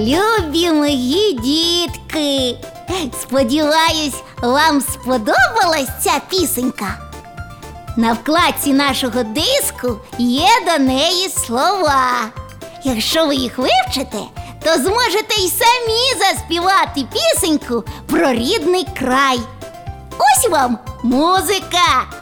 Любі мої дітки! Сподіваюсь, вам сподобалась ця пісенька. На вкладці нашого диску є до неї слова. Якщо ви їх вивчите, то зможете й самі заспівати пісеньку про рідний край. Ось вам музика.